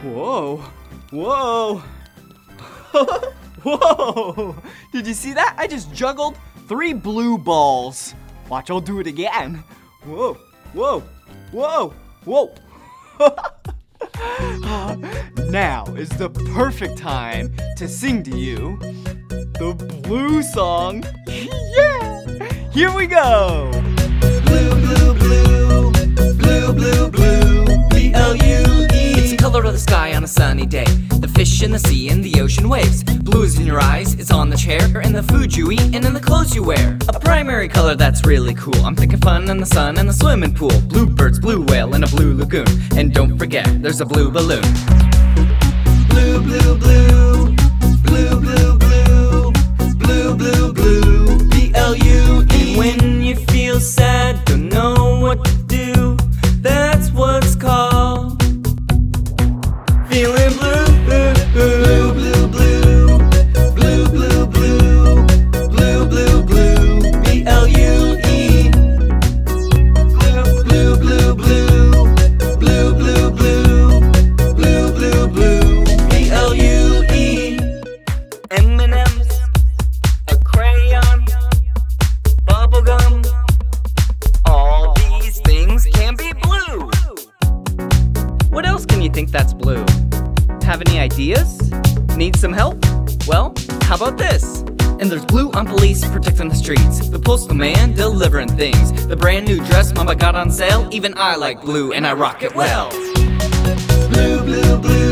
Whoa, whoa. Whoa! Did you see that? I just juggled three blue balls. Watch, I'll do it again. Whoa, whoa, whoa, whoa. now is the perfect time to sing to you the blue song. yeah! Here we go! Blue, blue, blue. Blue, blue, blue. B sunny day. The fish in the sea and the ocean waves. Blue is in your eyes, it's on the chair, and the food you eat, and in the clothes you wear. A primary color that's really cool. I'm thinking fun in the sun and the swimming pool. Bluebirds, blue whale, and a blue lagoon. And don't forget, there's a blue balloon. Think that's blue? Have any ideas? Need some help? Well, how about this? And there's blue on police protecting the streets. The postal man delivering things. The brand new dress mama got on sale. Even I like blue and I rock it well. Blue, blue, blue.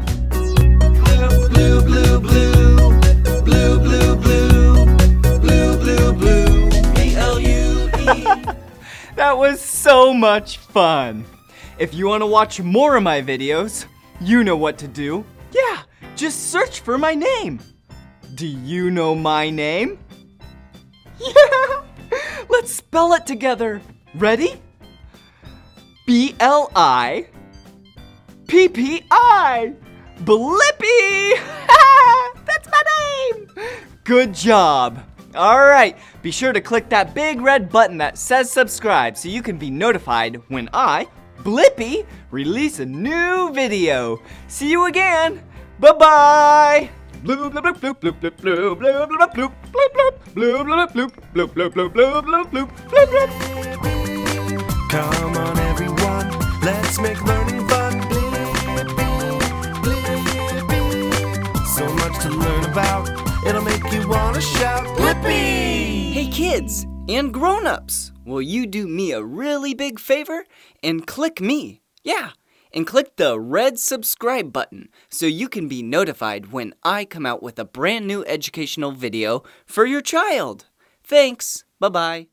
That was so much fun. If you want to watch more of my videos, you know what to do. Yeah, just search for my name. Do you know my name? Yeah! Let's spell it together. Ready? B L I P P I. Blippi! That's my name! Good job. All right, be sure to click that big red button that says subscribe so you can be notified when I, Blippi, release a new video. See you again. Bye bye. Blue blue blue blue kids and grown-ups, will you do me a really big favor and click me? Yeah, and click the red subscribe button so you can be notified when I come out with a brand new educational video for your child. Thanks. Bye-bye.